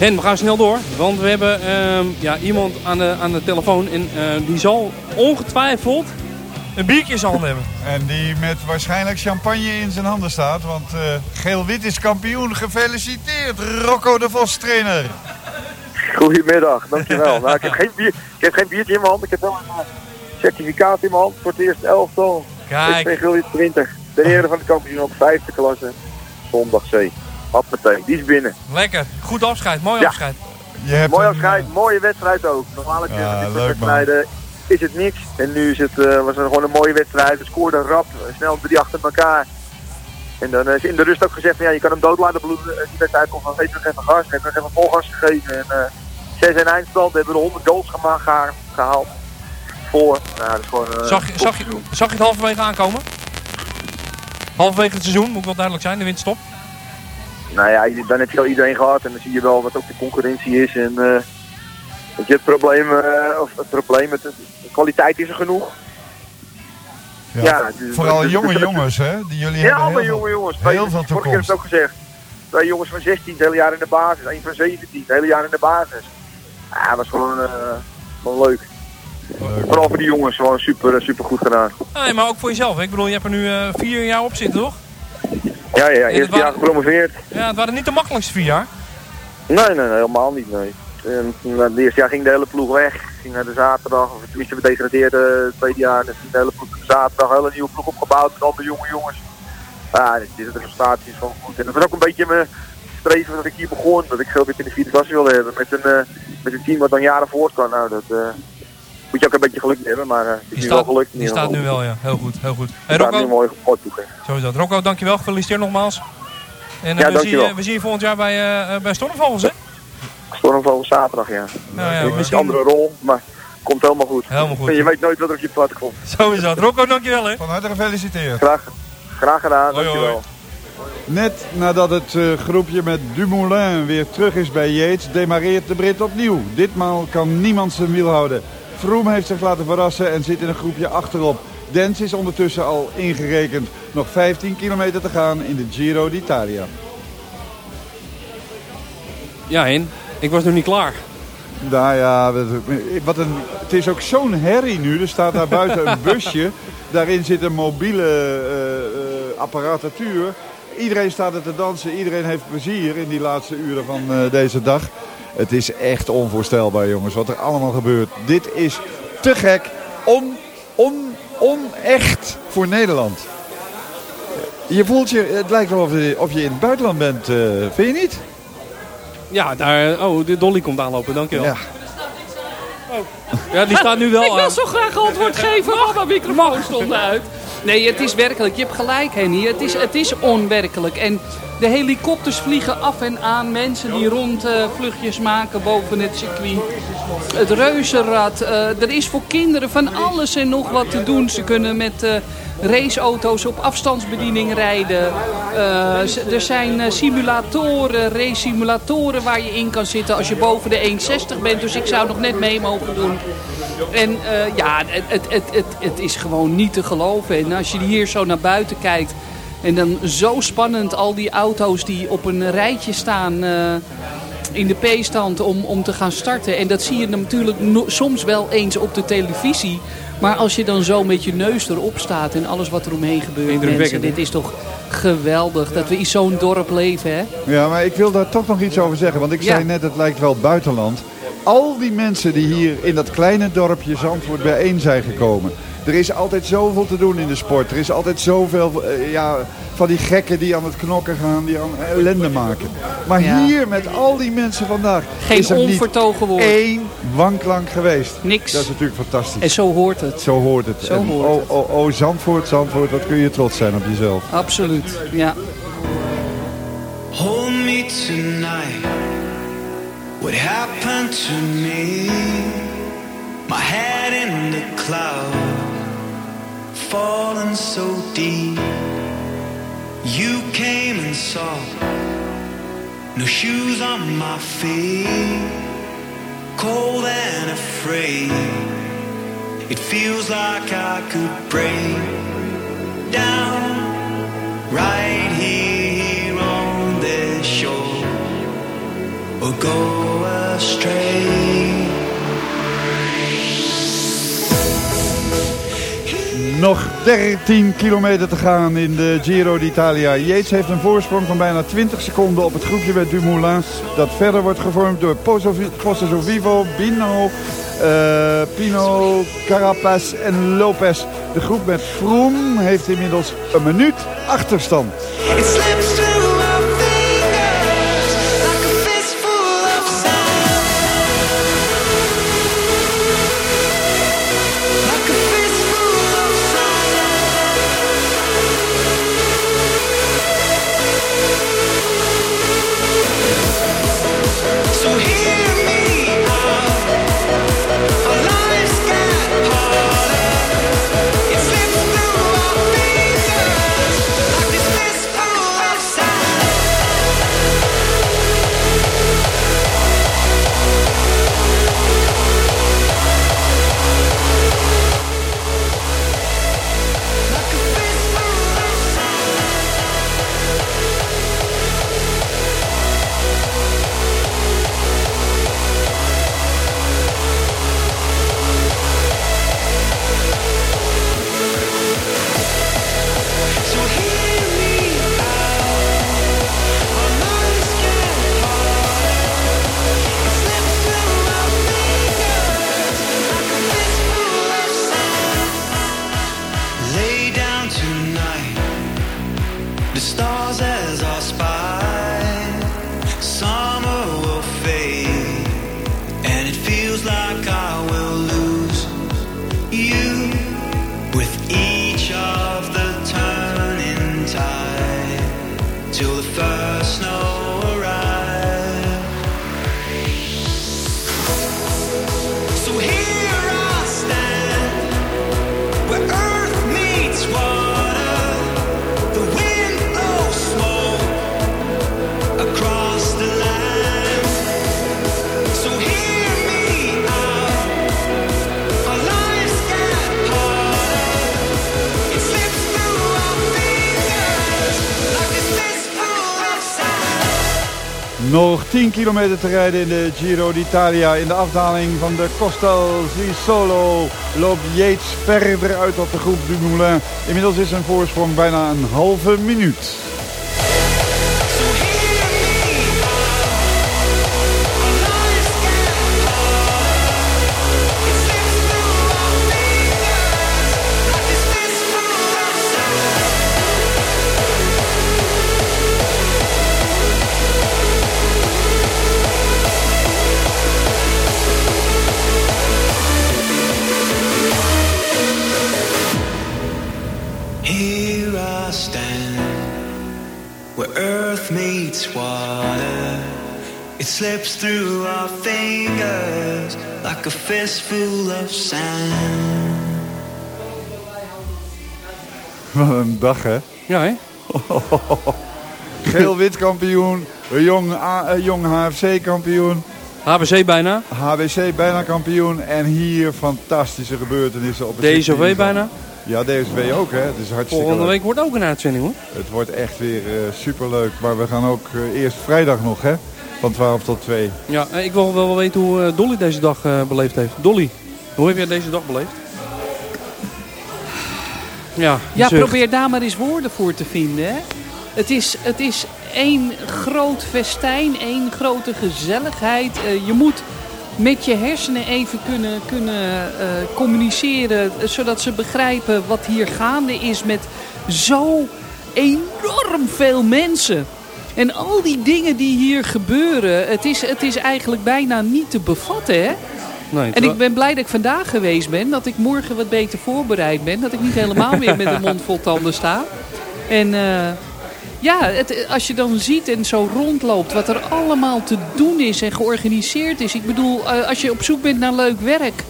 En we gaan snel door, want we hebben ehm, ja, iemand aan de, aan de telefoon en eh, die zal ongetwijfeld een biertje in zijn hand hebben. En die met waarschijnlijk champagne in zijn handen staat. Want eh, Geel-Wit is kampioen. Gefeliciteerd, Rocco de Vos trainer. Goedemiddag, dankjewel. nou, ik, heb geen bier, ik heb geen biertje in mijn hand, ik heb wel een eh, certificaat in mijn hand voor het eerste elftal. Kijk. Ik ben 20. De heren van de kampioen op vijfde klasse. Zondag C. Hoppatee, die is binnen. Lekker, goed afscheid, mooi Ja. afscheid. Je hebt Mooi een, afscheid, mooie wedstrijd ook. Normaal Ja, dit wedstrijden is het niks. En nu is het, eh, was het gewoon een mooie wedstrijd. We scoorden rap, eh, snel drie achter elkaar. En dan eh, is in de rust ook gezegd, van, ja, je kan hem dood laten bloeden. Eh, Die wedstrijd komt van, geef nog even gas. Geef nog even vol gas gegeven. En eh 6 en eindstand, we hebben er 100 goals gemaakt, geha- gehaald. Voor, nou, dat is gewoon... eh, Zag je, zag, je, zag je het halverwege aankomen? Halverwege het seizoen, moet ik wel duidelijk zijn, de winterstop. Nou ja, dan heb je al iedereen gehad en dan zie je wel wat ook de concurrentie is. En eh, weet je, het probleem, eh, of het probleem, het, de kwaliteit is er genoeg. Ja, Ja, dus- vooral dus- jonge dus- jongens, hè? Die jullie Ja, hebben allemaal jonge jongens. Heel Twee- veel Vorige keer heb ik het ook gezegd. Twee jongens van 16, het hele jaar in de basis. Eén van 17, het hele jaar in de basis. Ja, dat was gewoon, eh, gewoon leuk. Vooral voor die jongens, gewoon super, super goed gedaan. Nee, maar ook voor jezelf. Ik bedoel, je hebt er nu eh, vier jaar op zitten, toch? Ja, ja, het eerste jaar gepromoveerd. Ja, het waren niet de makkelijkste vier jaar. Nee, nee, nee, helemaal niet, nee. En, na het eerste jaar ging de hele ploeg weg. Ging naar de zaterdag, of tenminste we degradeerden het tweede jaar. Ging de hele ploeg de zaterdag, een hele nieuwe ploeg opgebouwd met allemaal jonge jongens. Ja, dit, dit, de resultaat is gewoon goed. En dat was ook een beetje mijn streven dat ik hier begon. Dat ik veel dit in de vierde klasse wilde hebben. Met een, eh, met een team wat dan jaren voort kan. Nou, dat eh, moet je ook een beetje geluk mee hebben. Maar eh, het is Die nu staat, wel gelukt. die staat nu wel, ja. Heel goed, heel goed. Hey, nu Rocco, mooi mooi toegeven. zo is dat. Rocco, dankjewel. Gefeliciteerd nogmaals. En eh, Ja, we, zien, dankjewel. je- we zien je volgend jaar bij, eh, eh, bij Stormvogels, hè? Stormvogel zaterdag, ja. Nou ja, een zien- andere rol, maar komt helemaal goed. Helemaal goed. En je weet nooit wat er op je pad komt. Zo is dat. Rocco, dankjewel, hè. Van harte gefeliciteerd. Graag, graag gedaan, Hoi, dankjewel. Net nadat het eh, groepje met Dumoulin weer terug is bij Yates, demareert de Brit opnieuw. Ditmaal kan niemand zijn wiel houden. Froome heeft zich laten verrassen en zit in een groepje achterop. Dens is ondertussen al ingerekend. Nog 15 kilometer te gaan in de Giro d'Italia. Ja, Hen. Ik was nog niet klaar. Nou ja, wat- een, het is ook zo'n herrie nu. Er staat daar buiten een busje. Daarin zit een mobiele eh, apparatuur. Iedereen staat er te dansen. Iedereen heeft plezier in die laatste uren van eh, deze dag. Het is echt onvoorstelbaar jongens wat er allemaal gebeurt. Dit is te gek. On, on, onecht voor Nederland. Je voelt je, het lijkt wel of je, of je in het buitenland bent. eh, vind je niet? Ja, daar... Oh, de Dolly komt aanlopen. Dankjewel. Ja. Ja, die staat nu wel Ik wil aan. zo graag antwoord geven, maar mijn microfoon stond uit. Nee, het is werkelijk. Je hebt gelijk, Henny. Het is, het is onwerkelijk. En de helikopters vliegen af en aan. Mensen die rondvluchtjes maken boven het circuit. Het reuzenrad. eh, er is voor kinderen van alles en nog wat te doen. Ze kunnen met eh, raceauto's op afstandsbediening rijden. Eh, er zijn eh, simulatoren, race simulatoren waar je in kan zitten als je boven de 1,60 bent. Dus ik zou nog net mee mogen doen. En eh, ja, het, het, het, het, het is gewoon niet te geloven. En als je hier zo naar buiten kijkt... en dan zo spannend al die auto's die op een rijtje staan... eh, in de P-stand om, om te gaan starten. En dat zie je natuurlijk no- soms wel eens op de televisie. Maar als je dan zo met je neus erop staat en alles wat er omheen gebeurt. Mensen, dit is toch geweldig dat we in zo'n dorp leven, hè? Ja, maar ik wil daar toch nog iets over zeggen. Want ik Ja. zei net, het lijkt wel buitenland. Al die mensen die hier in dat kleine dorpje Zandvoort bijeen zijn gekomen. Er is altijd zoveel te doen in de sport. Er is altijd zoveel eh, ja, van die gekken die aan het knokken gaan, die aan ellende maken. Maar Ja. hier met al die mensen vandaag Geen is er niet onvertogen woord. één wanklank geweest. Niks. Dat is natuurlijk fantastisch. En zo hoort het. Zo hoort het. Zo En hoort oh, het. oh, oh, Zandvoort, Zandvoort, wat kun je trots zijn op jezelf. Absoluut, ja. Hold me tonight. What happened to me? My head in the cloud, falling so deep. You came and saw. No shoes on my feet, cold and afraid. It feels like I could break down right Nog 13 kilometer te gaan in de Giro d'Italia. Yates heeft een voorsprong van bijna 20 seconden op het groepje met Dumoulin. Dat verder wordt gevormd door Pozzo Vivo, Bino, eh, Pino, Carapaz en Lopez. De groep met Froome heeft inmiddels een minuut achterstand. 10 kilometer te rijden in de Giro d'Italia. In de afdaling van de Costal Solo loopt Yates verder uit op de groep Dumoulin. Inmiddels is zijn voorsprong bijna een halve minuut. Through our fingers like a fistful of sand. Wat een dag, hè? Ja, hè? Geel-wit kampioen, een jong, A- jong HFC kampioen. HBC bijna. HBC bijna kampioen. En hier fantastische gebeurtenissen op het DSOV circuit. bijna. Ja, DSV ook, hè? Het is hartstikke Volgende leuk. week wordt ook een uitzending, hoor. Het wordt echt weer eh, superleuk. Maar we gaan ook eh, eerst vrijdag nog, hè? Van 12 tot 2. Ja, eh, ik wil wel weten hoe eh, Dolly deze dag eh, beleefd heeft. Dolly, hoe heb jij deze dag beleefd? Ja, Ja, zucht. probeer daar maar eens woorden voor te vinden. Hè? Het, is, het is één groot festijn, één grote gezelligheid. Je moet met je hersenen even kunnen, kunnen eh, communiceren... zodat ze begrijpen wat hier gaande is met zo enorm veel mensen. En al die dingen die hier gebeuren, het is, het is eigenlijk bijna niet te bevatten, hè? Nee, En ik ben blij dat ik vandaag geweest ben. Dat ik morgen wat beter voorbereid ben. Dat ik niet helemaal weer met een mond vol tanden sta. En eh, ja, het, als je dan ziet en zo rondloopt wat er allemaal te doen is en georganiseerd is. Ik bedoel, eh, als je op zoek bent naar leuk werk.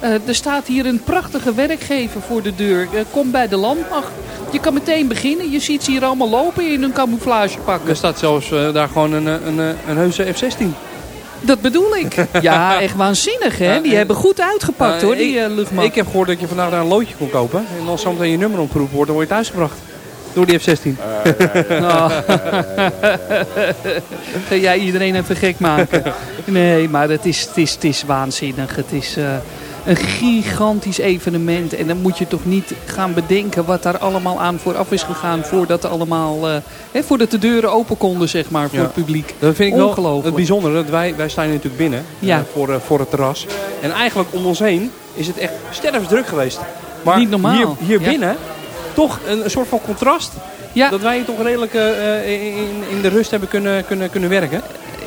Eh, er staat hier een prachtige werkgever voor de deur. Eh, kom bij de landmacht. Je kan meteen beginnen. Je ziet ze hier allemaal lopen in hun camouflagepakken. Er staat zelfs eh, daar gewoon een, een, een heuse F-16. Dat bedoel ik. Ja, echt waanzinnig hè. Die en- hebben goed uitgepakt hoor, die ik, luchtmacht. Ik heb gehoord dat je vandaag daar een loodje kon kopen. En als zometeen je nummer opgeroepen wordt, dan word je thuisgebracht. Door die F-16. Nou. Ga jij iedereen even gek maken? Nee, maar het is, het is, het is waanzinnig. Het is eh, een gigantisch evenement. En dan moet je toch niet gaan bedenken wat daar allemaal aan vooraf is gegaan. Voordat, allemaal, eh, hè, voordat de deuren open konden, zeg maar, voor Ja. het publiek. Dat vind ik wel het bijzondere. Dat wij, wij staan hier natuurlijk binnen Ja. eh, voor, eh, voor het terras. En eigenlijk om ons heen is het echt stervensdruk geweest. Maar Niet normaal. hier, hier Ja. binnen toch een, een soort van contrast. Ja. Dat wij hier toch redelijk in, in de rust hebben kunnen, kunnen, kunnen werken.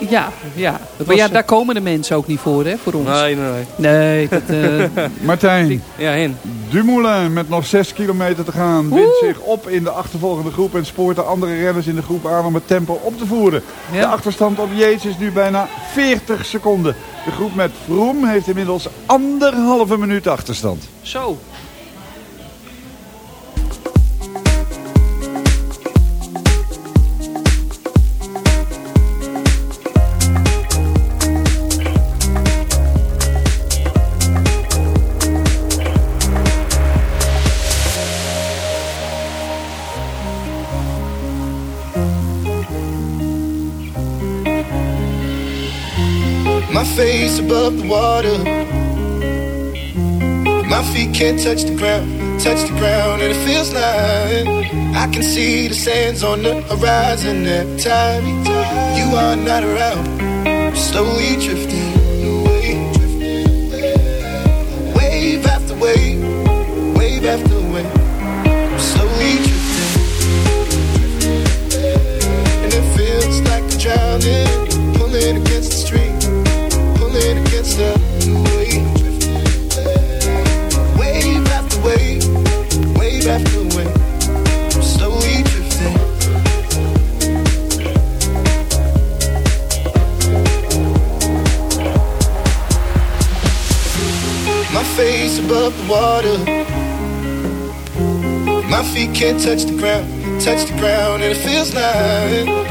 Ja, ja. Dat maar was, ja, daar komen de mensen ook niet voor, hè, voor ons. Nee, nee, nee. Nee, dat, eh, Martijn. Ja, hen. Dumoulin met nog 6 kilometer te gaan. Wint zich op in de achtervolgende groep. En spoort de andere renners in de groep aan om het tempo op te voeren. De achterstand op Yates is nu bijna 40 seconden. De groep met Vroom heeft inmiddels anderhalve minuut achterstand. Zo. Above the water. My feet can't touch the ground, touch the ground, and it feels like I can see the sands on the horizon every time you are not around. Slowly drifting away, wave after wave, wave after wave. Slowly drifting, and it feels like I'm drowning, pulling against the touch the ground, touch the ground, and it feels like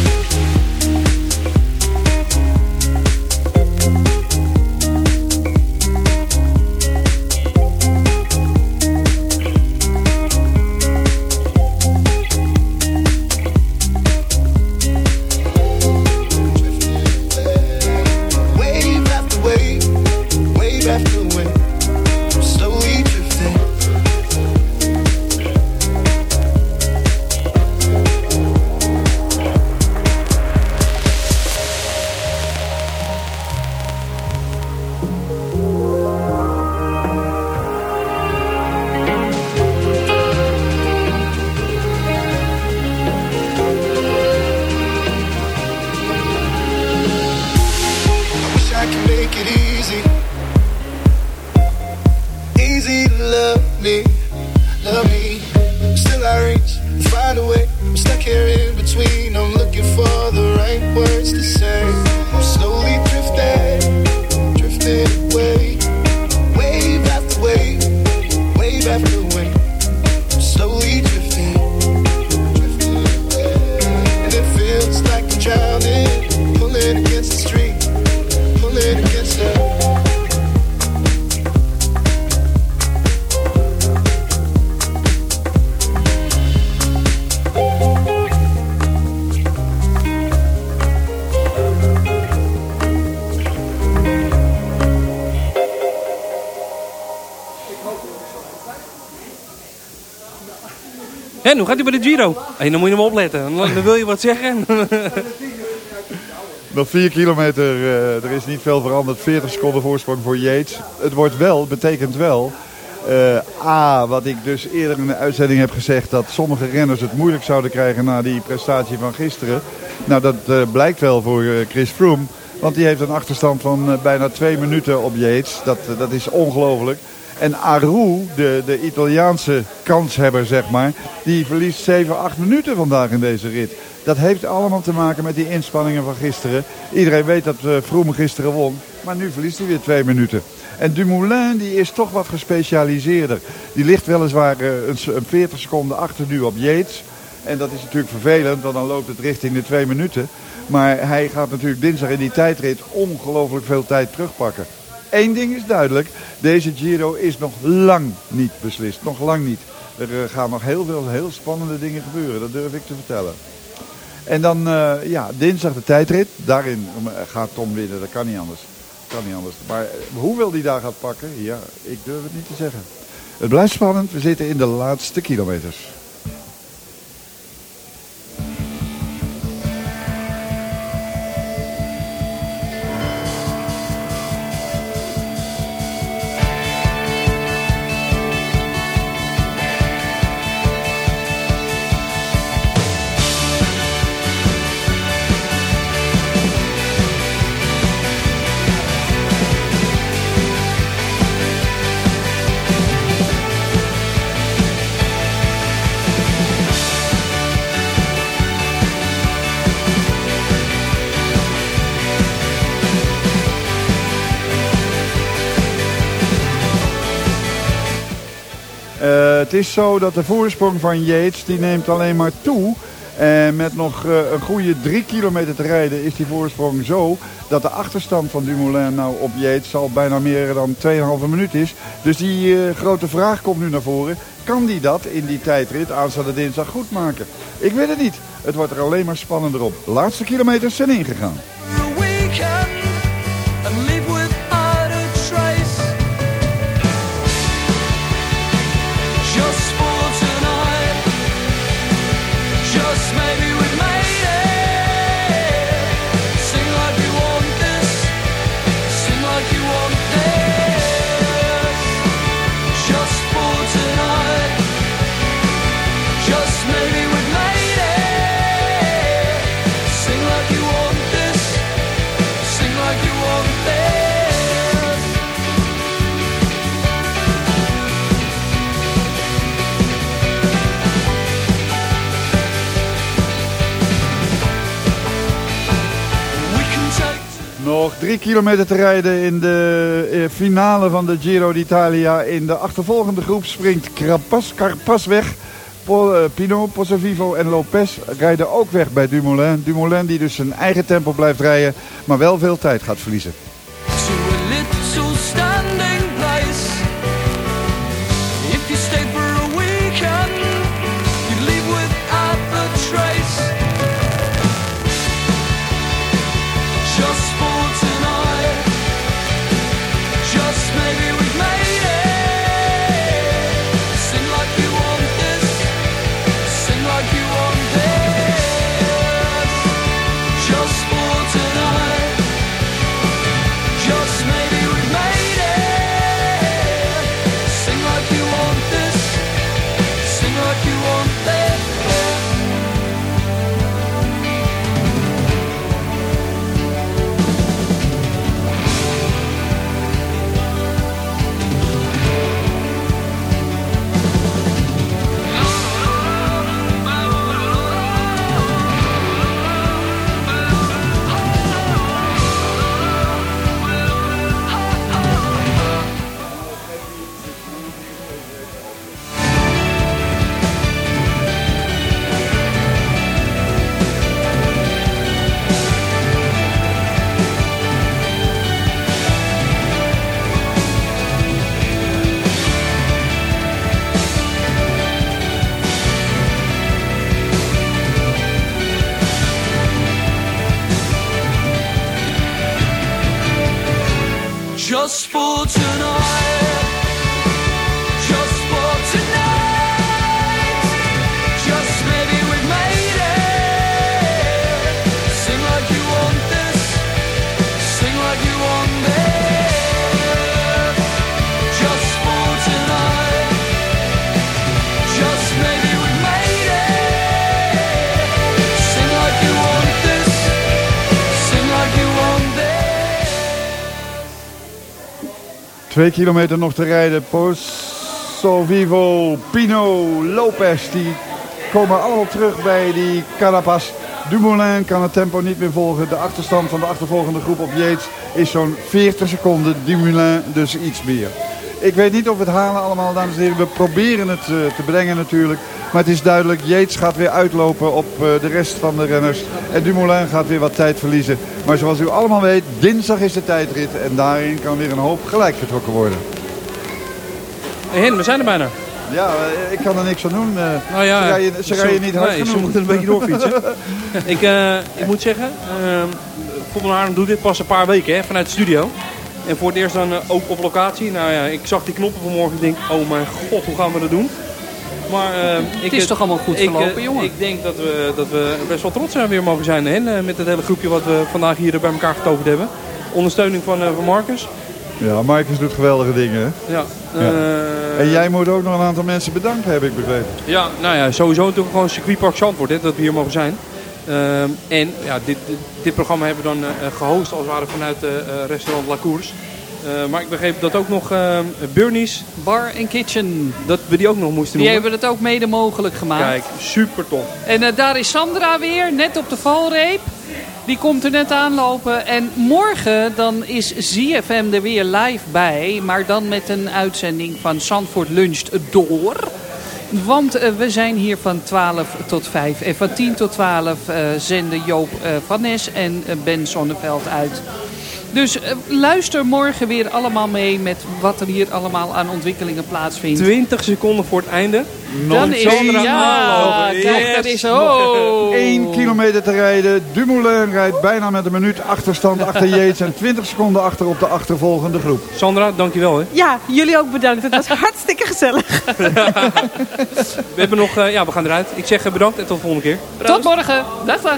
Hoe gaat hij bij de Giro? Hey, dan moet je hem opletten. Dan, wil je wat zeggen. Nog 4 kilometer, eh, er is niet veel veranderd. 40 seconden voorsprong voor Yates. Het wordt wel, betekent wel... eh, A, wat ik dus eerder in de uitzending heb gezegd... dat sommige renners het moeilijk zouden krijgen na die prestatie van gisteren. Nou, dat eh, blijkt wel voor Chris Froome. Want die heeft een achterstand van bijna twee minuten op Yates. Dat, dat is ongelooflijk. En Aru, de, de Italiaanse kanshebber, zeg maar, die verliest 7, 8 minuten vandaag in deze rit. Dat heeft allemaal te maken met die inspanningen van gisteren. Iedereen weet dat uh, Vroom gisteren won, maar nu verliest hij weer 2 minuten. En Dumoulin die is toch wat gespecialiseerder. Die ligt weliswaar uh, een, een 40 seconden achter nu op Yates. En dat is natuurlijk vervelend, want dan loopt het richting de 2 minuten. Maar hij gaat natuurlijk dinsdag in die tijdrit ongelooflijk veel tijd terugpakken. Eén ding is duidelijk, deze Giro is nog lang niet beslist. Nog lang niet. Er uh, gaan nog heel veel heel spannende dingen gebeuren, dat durf ik te vertellen. En dan, uh, ja, dinsdag de tijdrit. Daarin gaat Tom winnen, dat kan niet anders. Kan niet anders. Maar hoeveel die daar gaat pakken, ja, ik durf het niet te zeggen. Het blijft spannend, we zitten in de laatste kilometers. Is zo dat de voorsprong van Yates die neemt alleen maar toe. En met nog uh, een goede drie kilometer te rijden is die voorsprong zo dat de achterstand van Dumoulin nou op Yates al bijna meer dan 2,5 minuut is. Dus die uh, grote vraag komt nu naar voren. Kan die dat in die tijdrit aanstaande dinsdag goed maken? Ik weet het niet. Het wordt er alleen maar spannender op. Laatste kilometers zijn ingegaan. Drie kilometer te rijden in de eh, finale van de Giro d'Italia. In de achtervolgende groep springt Carapaz, Carapaz weg. Eh, Pino, Pozzovivo en Lopez rijden ook weg bij Dumoulin. Dumoulin die dus zijn eigen tempo blijft rijden, maar wel veel tijd gaat verliezen. Twee kilometer nog te rijden. Pozo Vivo, Pino, Lopez, die komen allemaal terug bij die Carapaz. Dumoulin kan het tempo niet meer volgen. De achterstand van de achtervolgende groep op Yates is zo'n 40 seconden. Dumoulin dus iets meer. Ik weet niet of we het halen allemaal, dames en heren. We proberen het eh, te brengen natuurlijk. Maar het is duidelijk, Yates gaat weer uitlopen op eh, de rest van de renners. En Dumoulin gaat weer wat tijd verliezen. Maar zoals u allemaal weet, dinsdag is de tijdrit. En daarin kan weer een hoop gelijk getrokken worden. Hen, we zijn er bijna. Ja, eh, ik kan er niks aan doen. eh. Nou ja, ze rijden, ze zo- rijden niet hard nee, genoeg. ze moeten een beetje doorfietsen. ik, eh, ik moet zeggen, uh, Voetbal Haarlem doet dit pas een paar weken hè, vanuit de studio. En voor het eerst dan ook op locatie. Nou ja, ik zag die knoppen vanmorgen en denk, oh mijn god, hoe gaan we dat doen? Maar, eh, ik, is toch allemaal goed ik, verlopen, eh, jongen? Ik denk dat we, dat we best wel trots zijn weer mogen zijn hè, eh, met het hele groepje wat we vandaag hier bij elkaar getoverd hebben. Ondersteuning van, eh, van Marcus. Ja, Marcus doet geweldige dingen. Ja, Ja. eh, En jij moet ook nog een aantal mensen bedanken, heb ik begrepen. Ja, nou ja, sowieso natuurlijk gewoon circuitpark Zandvoort, hè, dat we hier mogen zijn. Ehm, en ja, dit, dit, dit programma hebben we dan eh, eh, gehost als het ware vanuit restaurant La Cours. Eh, maar ik begreep dat ook nog uh, Burnies, Bar en Kitchen, dat we die ook nog moesten die noemen. hebben het ook mede mogelijk gemaakt. Kijk, super tof. En eh, daar is Sandra weer, net op de valreep. Die komt er net aanlopen. En morgen dan is ZFM er weer live bij. Maar dan met een uitzending van Zandvoort Luncht door. Want eh, we zijn hier van 12 tot 5. En van 10 tot 12 eh, zenden Joop eh, van Nes en eh, Ben Sonneveld uit. Dus eh, luister morgen weer allemaal mee met wat er hier allemaal aan ontwikkelingen plaatsvindt. 20 seconden voor het einde. Dan is Sandra ja, aanlopen. kijk, dat Yes. is oh. 1 kilometer te rijden. Dumoulin rijdt bijna met een minuut achterstand achter Yates en 20 seconden achter op de achtervolgende groep. Sandra, dankjewel hè. Ja, jullie ook bedankt. Het was hartstikke gezellig. We hebben nog, eh, ja we gaan eruit. Ik zeg eh, bedankt en tot de volgende keer. Tot morgen. Dag, dag.